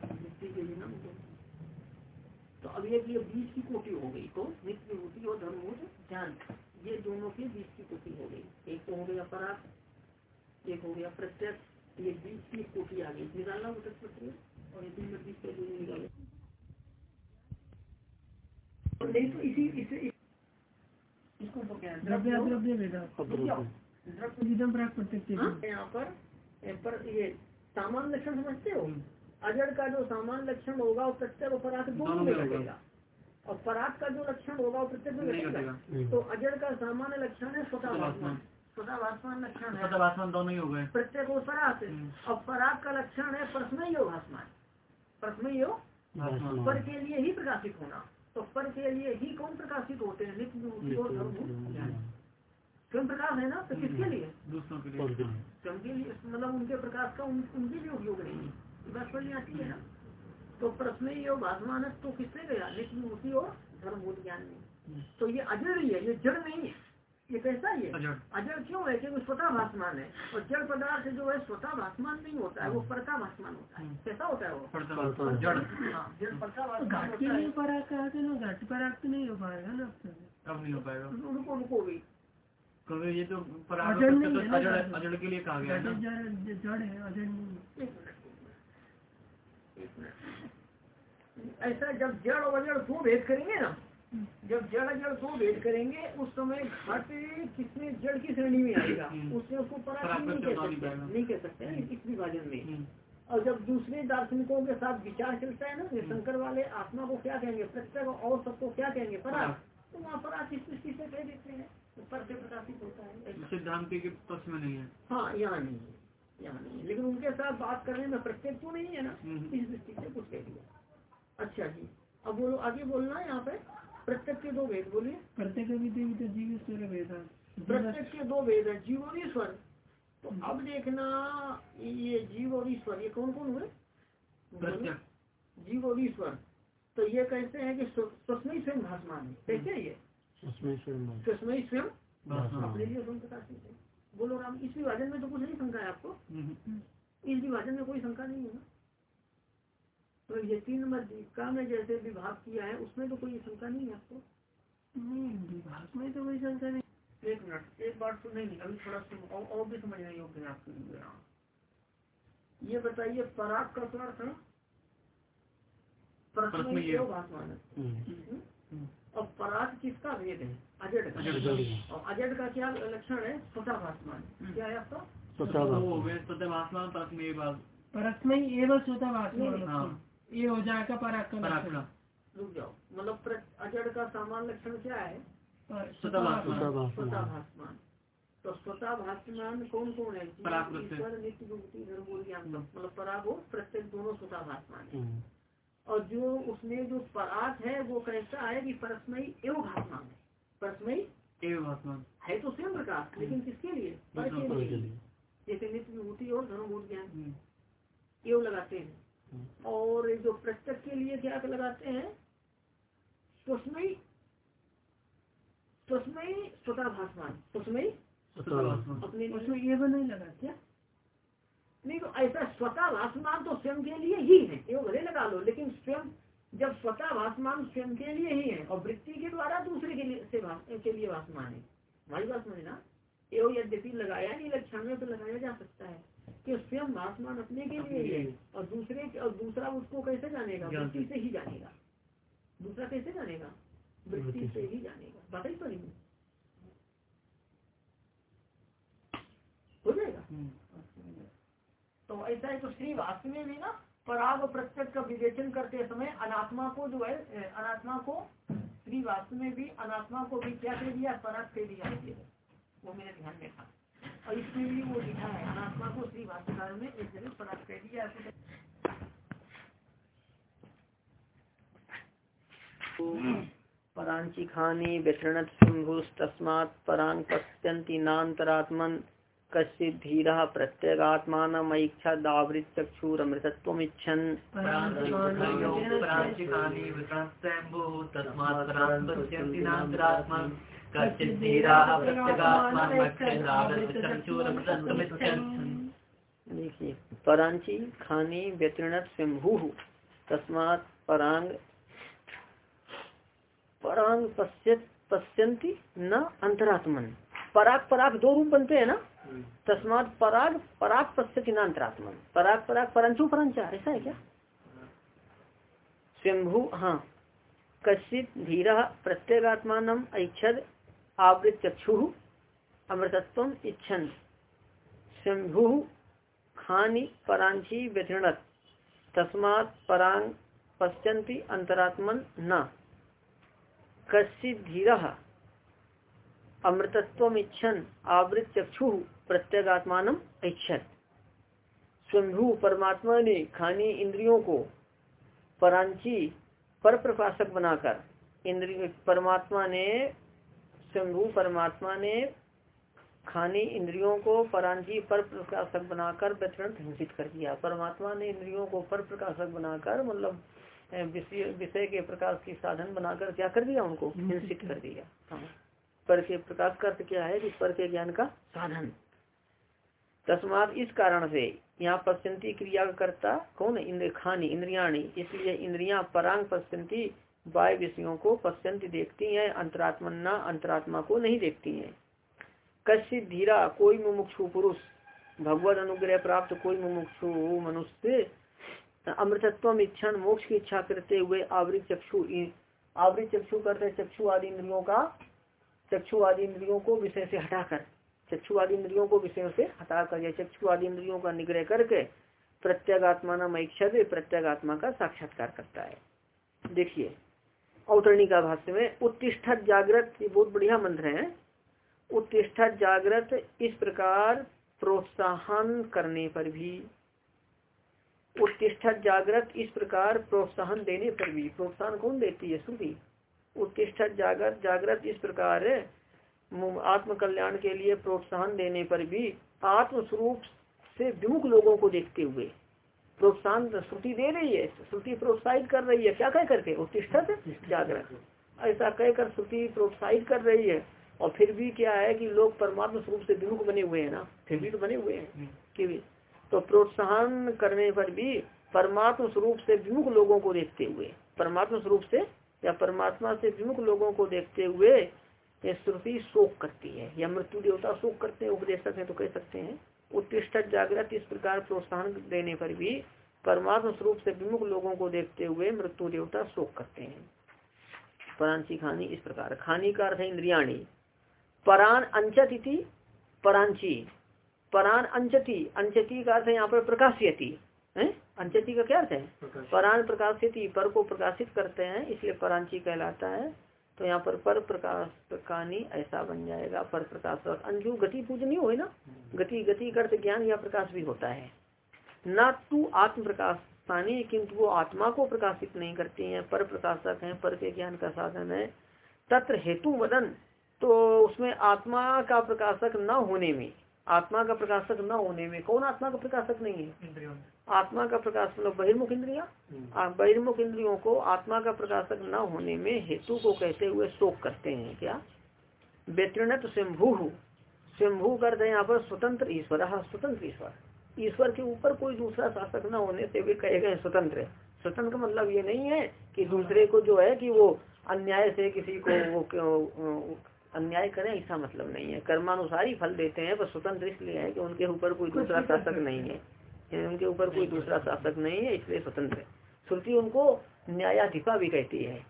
वृत्ति के बिना तो अब ये बीच की कोटि हो गई तो नित्य विभूति और धर्म धर्मभूत ज्ञान ये दोनों के बीच की कोटि हो गई। एक तो हो गया पराग एक हो गया प्रत्यक्ष ये बीच की कोटि आ गई। निकालना प्रत्यक्ष और ये तीन बीच के निकाले नहीं तो इसी इसे इसको तो क्या द्रव्य द्रव्य हाँ, यहाँ पर पर ये सामान लक्षण समझते हो? अजर का जो सामान लक्षण होगा वो प्रत्येक अपराध दोनों में लगेगा। और पराग का जो लक्षण होगा वो प्रत्येक में तो अजड़ का सामान्य लक्षण है स्वतः स्वतः लक्षण है। दोनों ही हो गए। प्रत्येक पराग हम्म। और पराग का लक्षण है प्रश्न योग भाषमान प्रश्न योग पर के लिए ही प्रकाशित होना। तो पर के लिए ही कौन प्रकाशित होते हैं? नित्य और धर्म स्वयं प्रकाश है ना? तो किसके लिए? दूसरों के लिए। स्वयं के लिए। मतलब उनके प्रकाश का उनके लिए उपयोग नहीं है। बात समझ आती है ना? तो प्रश्न ये भाषमान तो किसने गया? नित्य मूर्ति और धर्मभूत ज्ञान में। हम्म। तो ये अजड़ ही है ये जड़ नहीं है। ये कैसा ही है? अजड़ क्यों है? क्योंकि स्वतः भाषमान है। और जड़ पदार्थ जो है स्वतः भाषमान नहीं होता है वो हम्म। परता भाषमान होता है। हम्म। कैसा होता है वो? जड़। हाँ, जड़ घाट पराग तो नहीं हो पाएगा ना अब नहीं हो पाएगा। रुको रुको भी। क्योंकि ये तो अजड़ के लिए कहा गया जड़ है अजड़ नहीं ऐसा जब जड़ और अजड़ दो भेद करेंगे ना जब जड़ जड़ दो भेद करेंगे उस समय घट किसने जड़ की श्रेणी में आएगा? हम्म। उसमें उसको पराग नहीं कह सकते नहीं कह सकते इस विभाजन में। हम्म। और जब दूसरे दार्शनिकों के साथ विचार चलता है ना हम्म। शंकर वाले आत्मा को क्या कहेंगे प्रत्येक और सबको क्या कहेंगे? पराग। तो वहाँ पराग किस दृष्टि से कह देते हैं तो पर से प्रकाशित होता है। सिद्धांत के पक्ष में नहीं है। हाँ यहाँ नहीं है यहाँ नहीं लेकिन उनके साथ बात करने में प्रत्येक तो नहीं है ना इस दृष्टि से कुछ कह दिया। अच्छा जी। अब बोलो आगे बोलना है यहाँ पे। प्रत्यक्ष के दो वेद बोलिए। प्रत्यक्ष तो जीव वेद प्रत्यक्ष के दो वेद है जीव और ईश्वर। तो अब देखना ये जीव और ईश्वर ये कौन कौन हुए जीव और ईश्वर। तो ये कहते हैं कि स्वप्न स्वयं भाषमान है। कैसे ये। सुषमय स्वयं अपने लिए है। बोलो राम इस विभाजन में तो कुछ नहीं शंका है आपको? इस विभाजन में कोई शंका नहीं है ना? तो ये तीन नंबर दीपिका में जैसे विभाग किया है उसमें तो कोई शंका नहीं है आपको? नहीं विभाग में तो कोई शंका नहीं। एक मिनट एक बार तो नहीं अभी थोड़ा सुन और, और भी समझने योग्य है आपके लिए ये बताइए पराग का स्वार्थ है और पराग किसका भेद है? अजड का। और अजड का क्या लक्षण है? छोटा भाषमान क्या है आपका? परस्मय एवं छोटा भाषमान ये हो जाएगा पराग का रुक जाओ। मतलब अजड़ का सामान्य लक्षण क्या है? स्वतः तो स्वतः भाषमान कौन कौन है नित्य मतलब पराग हो प्रत्येक दोनों स्वतः भाषमान है। हम्म। और जो उसमें जो पराग है वो कैसा है कि परस्मयी एवं भाषमान है। परस्मयी एवं भाषमान है तो स्वयं प्रकाश लेकिन किसके लिए? जैसे नित्य विभूति और धर्मभूत ज्ञान हम्म। एवं लगाते हैं। हम्म। और जो प्रत्यक्ष के लिए क्या लगाते हैं? स्वस्मयी स्वस्मयी स्वतः भाषमान स्वस्मयी अपने उसमें ये नहीं लगा क्या? नहीं तो ऐसा स्वतः भाषमान तो स्वयं के लिए ही है। ये भले लगा लो लेकिन स्वयं जब स्वतः भाषमान स्वयं के लिए ही है और वृत्ति के द्वारा दूसरे के लिए से के लिए भाषमान है। हमारी बात समझे ना। एवं यद्यपि लगाया नहीं लक्षण में तो लगाया जा सकता है कि स्वयं भाषमान अपने के लिए है और दूसरे और दूसरा उसको कैसे जानेगा? वृत्ति से ही जानेगा। दूसरा कैसे जानेगा? वृत्ति से। ही जानेगा। बता ही तो नहीं। हो जाएगा? हम्म। तो ऐसा है तो श्री वास्तव में भी ना पराग प्रत्यक्ष का विवेचन करते समय अनात्मा को जो है अनात्मा को श्री वास्तव में भी अनात्मा को भी क्या कह दिया? पराग कह दिया। वो मेरे ध्यान में था। और इसमें भी वो लिखा है अनात्मा को श्री वास्तुकार में एक जगह पराग कह दिया परांची खानी वितरणत सिंहुस्तस्मात् परांग पश्यन्ति नान्तरात्मन कश्चित् धीरः प्रत्यगात्मानमैक्षादावृत देखिए परांची खानी व्यतीर्णत स्वयंभू तस्मात् परांग परांग पश्यत पश्यंती न अंतरात्मन। पराग पराग दो रूप बनते हैं ना? तस्मात पराग पराग पश्यति न अंतरात्मन। पराग पराग परंचु परंचा ऐसा है क्या? स्वयंभू हाँ। कश्चित धीरा प्रत्येगात्मान ऐच्छद आवृत चक्षु अमृतत्व इच्छन। स्वयंभू खानी परांची व्यथिणत तस्मात् परांग पश्यंती अंतरात्मन न। कश्चित धीर। अमृतत्व इच्छन आवृत चक्षु प्रत्यगात्मान इच्छत स्वयंभू परमात्मा ने खानी इंद्रियों को। परांची पर प्रकाशक बनाकर। इंद्रिय परमात्मा ने स्वयंभू परमात्मा ने खानी इंद्रियों को परांची पर प्रकाशक बनाकर व्यथन हिंसित कर दिया। परमात्मा ने इंद्रियों को पर प्रकाशक बनाकर मतलब विषय के प्रकाश की साधन बनाकर क्या कर दिया उनको? हिंसित कर दिया। हाँ। पर के प्रकाश का अर्थ क्या है? कि पर के ज्ञान का साधन। तस्मात इस कारण से यहाँ पश्चंती क्रिया करता कौन? इंद्र खानी इंद्रियाणी। इसलिए इंद्रिया परांग पश्चंती वाय विषयों को पश्चंती देखती हैं अंतरात्मना अंतरात्मा को नहीं देखती हैं। कश्य धीरा, कोई मुमुक्षु पुरुष, भगवत अनुग्रह प्राप्त कोई मुमुक्षु मनुष्य अमृतत्व इच्छा मोक्ष की इच्छा करते हुए आवृत चक्षु आवृत चक्षु करते चक्षु आदि इंद्रियों का, चक्षु आदि इंद्रियों को विषय से हटाकर, चक्षु आदि इंद्रियों को विषयों से हटाकर, या चक्षु आदि इंद्रियों का निग्रह करके प्रत्यगात्मा नाम प्रत्यगात्मा का साक्षात्कार करता है। देखिए अवतरणी का भाष्य में, उत्तिष्ठ जागृत, ये बहुत बढ़िया मंत्र है। उत्तिष्ठ जागृत, इस प्रकार प्रोत्साहन करने पर भी। उत्तिष्ठ जागृत, इस प्रकार प्रोत्साहन देने पर भी। प्रोत्साहन कौन देती है? श्रुति उत्तिष्ठ जागृत जागृत, इस प्रकार आत्म कल्याण के लिए प्रोत्साहन देने पर भी आत्म स्वरूप से विमुख लोगों को देखते हुए। प्रोत्साहन श्रुति दे रही है श्रुति प्रोत्साहित कर रही है। क्या कह करके? उत्तिष्ठ जागृत। ऐसा कहकर श्रुति प्रोत्साहित कर रही है और फिर भी क्या है कि लोग परमात्मा स्वरूप से विमुख बने हुए हैं ना? फिर भी तो बने हुए हैं हम्म। कि भी। तो प्रोत्साहन करने पर भी परमात्मा स्वरूप से विमुख लोगों को देखते हुए परमात्मा स्वरूप से या परमात्मा से विमुख लोगों को देखते हुए श्रुति शोक करती है या मृत्यु देवता शोक करते हैं उपदेशक है तो कह सकते हैं। उत्कृष्ट जागृत इस प्रकार प्रोत्साहन देने पर भी परमात्म स्वरूप से विमुख लोगों को देखते हुए मृत्यु देवता शोक करते हैं। परांची खानी इस प्रकार। खानी का अर्थ है इंद्रियाणी। परान अंचत इति परांची। परान अंचती। अंचती का अर्थ है यहाँ पर प्रकाशयती। है? अंचती का क्या अर्थ है? परान प्रकाशित पर को प्रकाशित करते हैं इसलिए परांची कहलाता है। तो यहाँ पर पर प्रकाश प्रकानी ऐसा बन जाएगा पर प्रकाश अंजु गति पूजनी हो ना। गति गति अर्थ ज्ञान या प्रकाश भी होता है। न तू आत्म प्रकाश पानी, किंतु वो आत्मा को प्रकाशित नहीं करती हैं। पर प्रकाशक हैं, पर के ज्ञान का साधन है। तत्र हेतु वदन तो उसमें आत्मा का प्रकाशक न होने में, आत्मा का प्रकाशक न होने में, कौन आत्मा का प्रकाशक नहीं है? आत्मा का प्रकाश मतलब बहिर्मुख इंद्रिया। हम्म। बहिर्मुख इंद्रियों को आत्मा का प्रकाशक न होने में हेतु को कहते हुए शोक करते हैं क्या? व्यतीर्णत स्वयंभू स्वयंभू करते हैं यहाँ पर स्वतंत्र ईश्वर स्वतंत्र ईश्वर। ईश्वर के ऊपर कोई दूसरा शासक न होने से वे कहे गए स्वतंत्र स्वतंत्र का मतलब ये नहीं है कि दूसरे को जो है कि वो अन्याय से किसी को वो अन्याय करें ऐसा मतलब नहीं है। कर्मानुसार ही फल देते हैं पर स्वतंत्र इसलिए है कि उनके ऊपर कोई दूसरा शासक नहीं है। उनके ऊपर कोई दूसरा शासक नहीं है इसलिए स्वतंत्र है। श्रुति उनको न्यायाधिपा भी कहती है।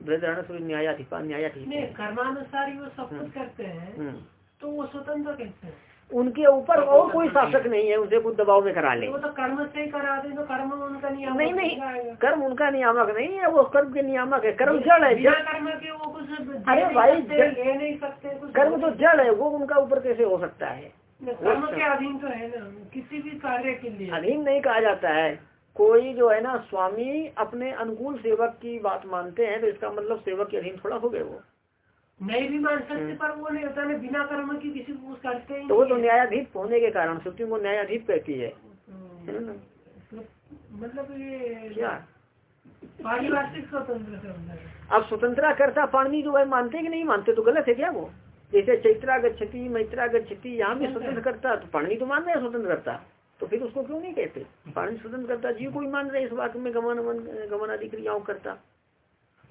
न्यायाधिपा न्यायाधिपा कर्मानुसार वो सब कुछ करते हैं हम्म। तो वो स्वतंत्र कहते हैं? उनके ऊपर और कोई शासक नहीं है। उनसे कुछ दबाव में करा ले। वो तो कर्म से ही करा दे तो कर्म उनका नियामक नहीं नहीं कर्म उनका नियामक नहीं है वो कर्म के नियामक है कर्म जड़ है। जड़ कर्म के वो कुछ अरे भाई ले नहीं सकते कर्म तो जड़ है वो उनका ऊपर कैसे हो सकता है? कर्म के अधीन तो है ना किसी भी कार्य के लिए। अधीन नहीं कहा जाता है। कोई जो है ना स्वामी अपने अनुकूल सेवक की बात मानते हैं तो इसका मतलब सेवक के अधीन थोड़ा हो गए वो। नहीं भी मान सकते हम्म। पर वो नहीं होता है बिना कर्म की किसी को करते हैं तो वो तो न्यायाधीश होने के कारण सुप्रीम को न्यायाधीश कहती है। हम्म। मतलब ये क्या? पारिभाषिक स्वतंत्र अब स्वतंत्रता करता पाणी जो है मानते कि नहीं मानते तो गलत है क्या वो? जैसे चैत्रा गच्छती मैत्रा गच्छती यहाँ भी स्वतंत्र करता तो पाणी तो मान रहे स्वतंत्र करता। तो फिर उसको क्यों नहीं कहते? पाणी स्वतंत्र करता जीव कोई मान रहे इस वाक्य में गमन गमन आदि क्रियाओं करता।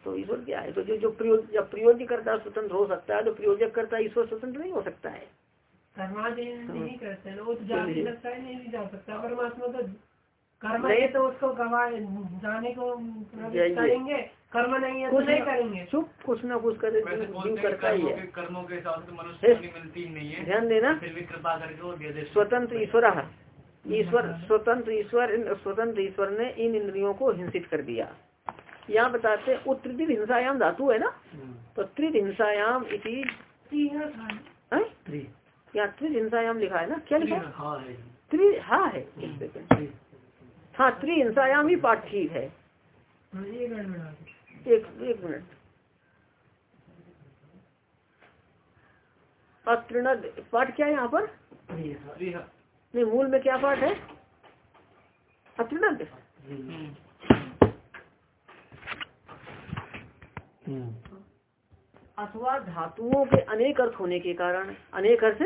तो ईश्वर क्या है? तो जो जो प्रयोग जब प्रयोज्य करता स्वतंत्र हो सकता है तो प्रयोजक करता ईश्वर स्वतंत्र नहीं हो सकता है। नहीं करते वो तो जा सकता है नहीं जा सकता परमात्मा तो कर्म नहीं तो उसको गवा जाने को करेंगे कर्म नहीं है तो नहीं करेंगे। चुप कुछ ना कुछ करे करता ही है। कर्मों के हिसाब से मनुष्य मिलती नहीं है। ध्यान देना। कृपा करके स्वतंत्र ईश्वर ईश्वर स्वतंत्र ईश्वर स्वतंत्र ईश्वर ने इन इंद्रियों को हिंसित कर दिया। यहाँ बताते हैं उत्तृदित हिंसायाम धातु है ना? हम्म। तो त्रिद हिंसायाम इति यहाँ त्रिद हिंसायाम लिखा है ना? क्या लिखा है? त्रि हा है। हाँ। त्रि हिंसायाम ही पाठ ठीक है एक एक मिनट। अत्रिणद पाठ क्या है यहाँ पर? नहीं मूल में क्या पाठ है? अत्रिणद हम्म। अथवा धातुओं के अनेक अर्थ होने के कारण अनेक अर्थ?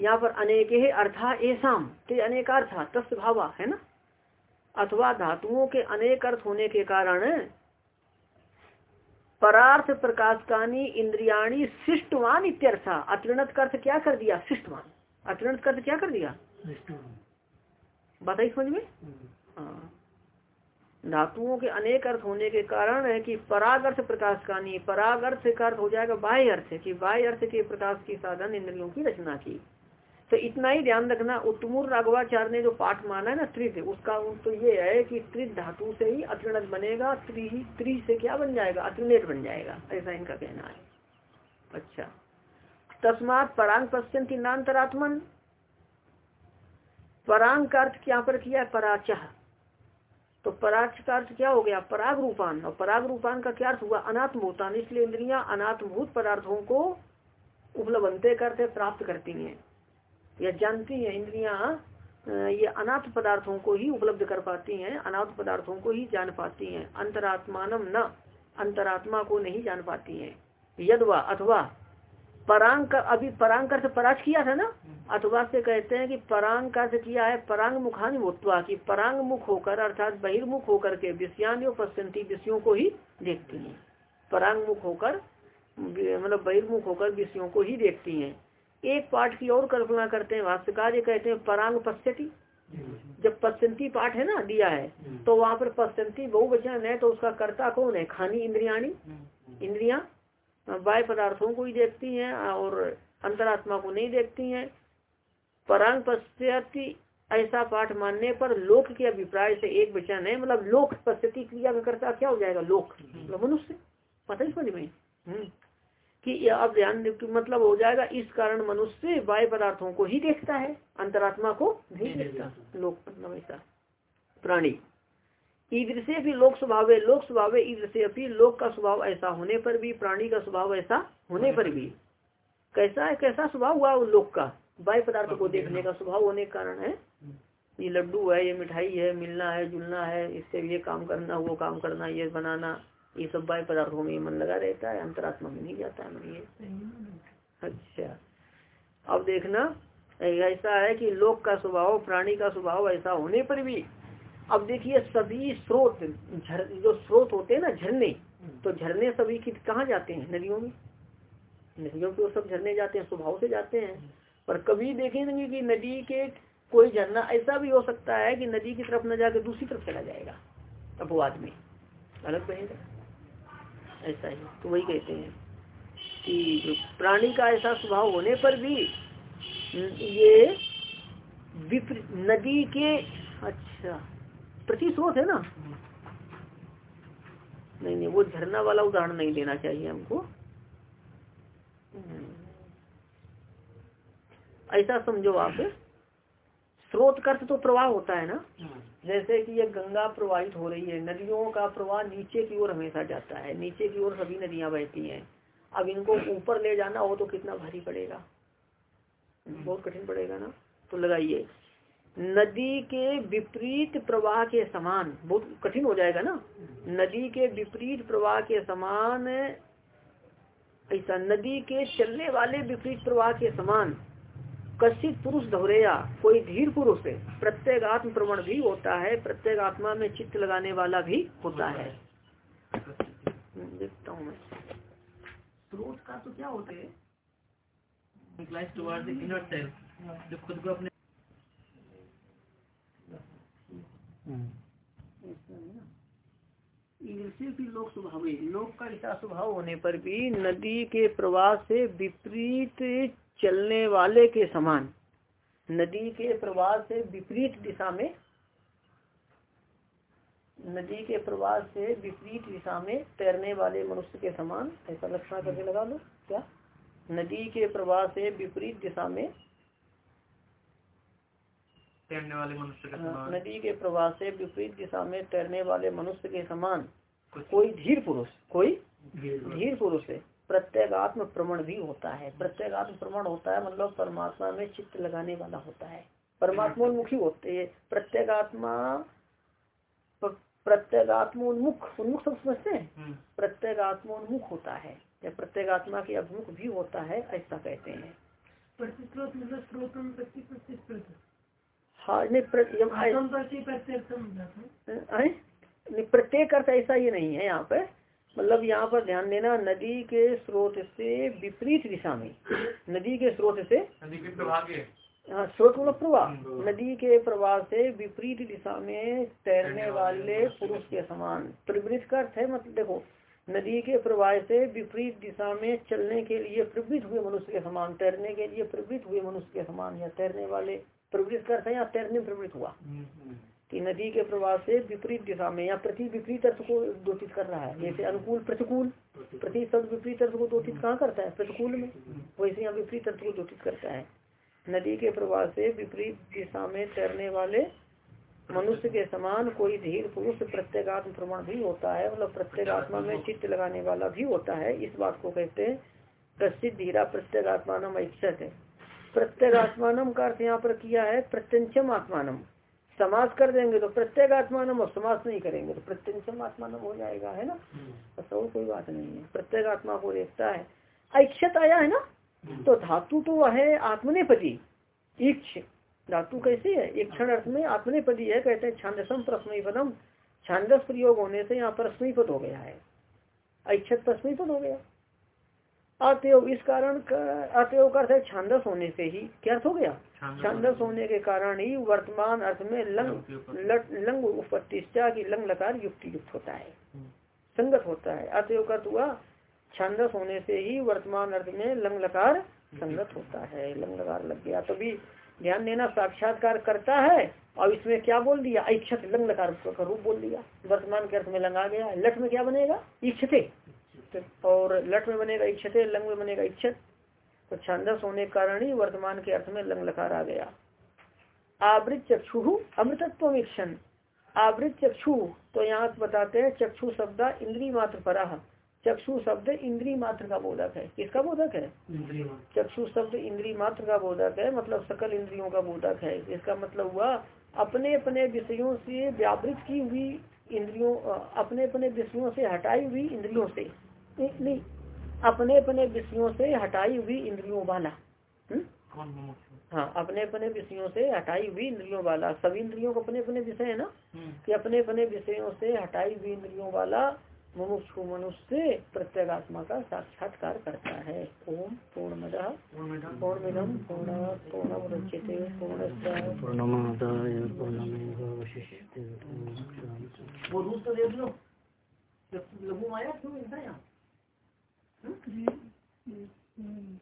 यहाँ पर अनेक अर्था ऐसाम ते अनेक अर्थ तस् भावा है ना? अथवा धातुओं के अनेक अर्थ होने के कारण परार्थ प्रकाशकानी इंद्रियाणी शिष्टवान इत्यर्थ। अत्रिणत का अर्थ क्या कर दिया? शिष्टवान अत्रिणत का अर्थ क्या कर दिया? बताइए समझ में? हम्म। हाँ। धातुओं के अनेक अर्थ होने के कारण है कि पराग अर्थ प्रकाश का नहीं पराग अर्थ का अर्थ हो जाएगा बाह्य अर्थ कि बाह्य अर्थ के प्रकाश की साधन इंद्रियों की रचना की। तो इतना ही ध्यान रखना उत्तमूर राघवाचार्य ने जो पाठ माना है ना त्रित उसका तो ये है कि त्रित धातु से ही अत्रिणत बनेगा, त्रि त्रि से क्या बन जाएगा? अत्रिनेट बन जाएगा, ऐसा इनका कहना है। अच्छा। तस्मात परांग पश्चिम नान्तरात्मन। परांग का अर्थ क्या पर किया पराचाह तो पराक्ष का अर्थ क्या हो गया? पराग रूपान और पराग रूपान का क्या अर्थ हुआ? अनात्म भूतान इसलिए इंद्रिया अनात्मभूत पदार्थों को उपलब्धते करते, प्राप्त करती हैं। या जानती है इंद्रिया ये अनाथ पदार्थों को ही उपलब्ध कर पाती हैं अनाथ पदार्थों को ही जान पाती हैं। अंतरात्मान न अंतरात्मा को नहीं जान पाती है। यदवा अथवा परांग का अभी परांग का पराज किया था ना? अथवा से कहते हैं कि परांग का किया है परांग मुखान भूतवा की परांग मुख होकर अर्थात बहिर्मुख होकर के विषयान पश्चंती विषयों को ही देखती है। परांग मुख होकर मतलब बहिर्मुख होकर विषयों को ही देखती हैं। एक पाठ की और कल्पना करते हैं भाष्यकार कहते हैं परांग पश्चती जब पश्चंती पाठ है ना, दिया है तो वहाँ पर पश्चंती बहुवचन है तो उसका कर्ता कौन है? खानी इंद्रियाणी। इंद्रिया बाय पदार्थों को ही देखती हैं और अंतरात्मा को नहीं देखती हैं। परांग पश्चाती ऐसा पाठ मानने पर लोक के अभिप्राय से एक वचन है मतलब लोक पश्चती क्रिया का कर्ता क्या हो जाएगा? लोक मतलब मनुष्य। पता ही समझ में। कि अब ध्यान मतलब हो जाएगा इस कारण मनुष्य बाह्य पदार्थों को ही देखता है अंतरात्मा को नहीं देखता लोक ऐसा प्राणी। ईद से भी लोक स्वभाव है लोक स्वभाव है ईद से भी लोक का स्वभाव ऐसा होने पर भी प्राणी का स्वभाव ऐसा होने पर भी। कैसा है कैसा स्वभाव हुआ लोक का? बाह्य पदार्थ को देखने का स्वभाव होने के कारण है। ये लड्डू है ये मिठाई है मिलना है जुलना है इससे ये काम करना वो काम करना ये बनाना। ये सब बाह्य पदार्थों में मन लगा रहता है, अंतरात्मा में नहीं जाता है मन ये। अच्छा। अब देखना, ऐसा है कि लोक का स्वभाव, प्राणी का स्वभाव ऐसा होने पर भी, अब देखिए सभी स्रोत जो स्रोत होते हैं ना झरने तो झरने सभी की कहाँ जाते हैं? नदियों में। नदियों पे सब झरने जाते हैं, स्वभाव से जाते हैं। पर कभी देखेंगे कि नदी के कोई झरना, ऐसा भी हो सकता है कि नदी की तरफ़ न जाकर दूसरी तरफ़ चला जाएगा, अपवाद में। अलग बहेगा। ऐसा ही तो वही कहते हैं कि प्राणी का ऐसा स्वभाव होने पर भी ये नदी के अच्छा प्रतिशोध है ना? नहीं नहीं, वो झरना वाला उदाहरण नहीं देना चाहिए हमको। ऐसा समझो आप, स्रोत कर्थ तो प्रवाह होता है ना? जैसे कि ये गंगा प्रवाहित हो रही है, नदियों का प्रवाह नीचे की ओर हमेशा जाता है, नीचे की ओर सभी नदियाँ बहती हैं। अब इनको ऊपर ले जाना हो तो कितना भारी पड़ेगा? बहुत कठिन पड़ेगा ना? तो लगाइए। नदी के विपरीत प्रवाह के समान, बहुत कठिन हो जाएगा ना? नदी के विपरीत प्रवाह के समान, ऐसा, नदी के चलने वाले विपरीत प्रवाह के समान कशित पुरुष धोरेया कोई धीर पुरुष है प्रत्येक आत्म प्रवण भी होता है प्रत्येक आत्मा में चित्त लगाने वाला भी होता है। देखता हूँ मैं। स्रोत का तो क्या होते हैं? जो खुद को अपने लोक स्वभाव लोक का ऐसा स्वभाव होने पर भी नदी के प्रवाह से विपरीत चलने वाले के समान नदी के प्रवाह से विपरीत दिशा में नदी के प्रवाह से विपरीत दिशा में तैरने वाले मनुष्य के समान ऐसा लक्षण करके लगा लो क्या? नदी के प्रवाह से विपरीत दिशा में तैरने वाले मनुष्य के हाँ, समान नदी के प्रवाह से विपरीत दिशा में तैरने वाले मनुष्य के समान कोई धीर पुरुष कोई धीर पुरुष है। प्रत्येक आत्म प्रमण भी होता है। प्रत्येक आत्म प्रमण होता है मतलब परमात्मा में चित्त लगाने वाला होता है। परमात्मा उन्मुखी होते है। प्रत्येक आत्मा उन्मुख उन्मुख सब समझते हैं? हम्म। उन्मुख होता है। या प्रत्येक आत्मा के अभिमुख भी होता है ऐसा कहते हैं। हाँ नहीं प्रत्येक अर्थ ऐसा ही नहीं है यहाँ पे मतलब यहाँ पर ध्यान देना नदी के स्रोत से विपरीत दिशा में। नदी के स्रोत से नदी के प्रवाह के। हाँ स्रोत मतलब प्रवाह। नदी के प्रवाह से विपरीत दिशा में तैरने वाले पुरुष के। समान। प्रवृत्त का अर्थ है मतलब देखो नदी के प्रवाह से विपरीत दिशा में चलने के लिए प्रवृत्त हुए मनुष्य के समान तैरने के लिए प्रवृत्त हुए मनुष्य के समान या तैरने वाले प्रवृत्त करते हैं या तैरने प्रवृत्त हुआ। कि नदी के प्रवाह से विपरीत दिशा में या प्रति विपरीत अर्थ को दोषित कर रहा है। जैसे अनुकूल प्रतिकूल प्रति शब्द विपरीत अर्थ को दोषित कहाँ करता है? प्रतिकूल में। वैसे यहाँ विपरीत अर्थ को दोषित करता है। नदी के प्रवाह से विपरीत दिशा में तैरने वाले मनुष्य के समान कोई धीर पुरुष प्रत्येगात्म प्रमाण भी होता है मतलब प्रत्येगात्मा में चित्त लगाने वाला भी होता है। इस बात को कहते हैं प्रसिद्ध धीरा प्रत्येगात्मा नाम है। प्रत्येगात्मान का अर्थ यहाँ पर किया है प्रत्यंचम आत्मानम। समास कर देंगे तो प्रत्येक आत्मानम और समास नहीं करेंगे तो प्रत्यंग आत्मानम हो जाएगा है ना? बस और कोई बात नहीं है। प्रत्येक आत्मा को देखता है। ऐक्षत आया है ना? तो धातु तो है आत्मनेपति ईक्ष धातु कैसी है? एक क्षण अर्थ में आत्मनेपति है कहते हैं छांदसम प्रश्न पदम छांदस प्रयोग होने से यहाँ प्रश्न पद हो गया है। ऐक्षत प्रश्न पद हो गया। अतएव इस कारण अतएव का अर्थ छांदस होने से ही। क्या अर्थ हो गया? छांदस होने के कारण। ही वर्तमान अर्थ में लंग लंग उपत्तिष्ठा की लंग लकार युक्ति युक्त होता है। संगत होता है। अतएव हुआ छांदस होने से ही वर्तमान अर्थ में लंग लकार संगत होता है। लंग लकार लग गया। तभी ध्यान देना साक्षात्कार करता है और इसमें क्या बोल दिया? इच्छत लंग लकार का रूप बोल दिया। वर्तमान के अर्थ में लंगा गया। लठ में क्या बनेगा? इच्छते और लठ में बनेगा इच्छते लंग में बनेगा इच्छत तो छांदस होने के कारण ही वर्तमान के अर्थ में लंग लकार आ गया। आवृत चक्षु अमृतत्व वीक्षण आवृत चक्षु तो यहाँ बताते हैं चक्षु शब्द इंद्री मात्र पर चक्षु शब्द इंद्री मात्र का बोधक है। किसका बोधक है? चक्षु शब्द इंद्री मात्र का बोधक है मतलब सकल इंद्रियों का बोधक है। इसका मतलब हुआ अपने अपने विषयों से व्यावृत की हुई इंद्रियों अपने अपने विषयों से हटाई हुई इंद्रियों से। नहीं अपने अपने विषयों से हटाई हुई इंद्रियों वाला। हम्म? हाँ अपने अपने विषयों से हटाई हुई इंद्रियों वाला। सभी इंद्रियों को अपने अपने विषय है ना? हम्म। कि अपने अपने विषयों से हटाई हुई इंद्रियों वाला मुमुक्षु मनुष्य प्रत्येगात्मा का साक्षात्कार करता है। ओम पूर्ण पूर्णमिदम पूर्ण पूर्णस्य। वो रूप तो देख लो लघु माया क्यों मिलता है यहाँ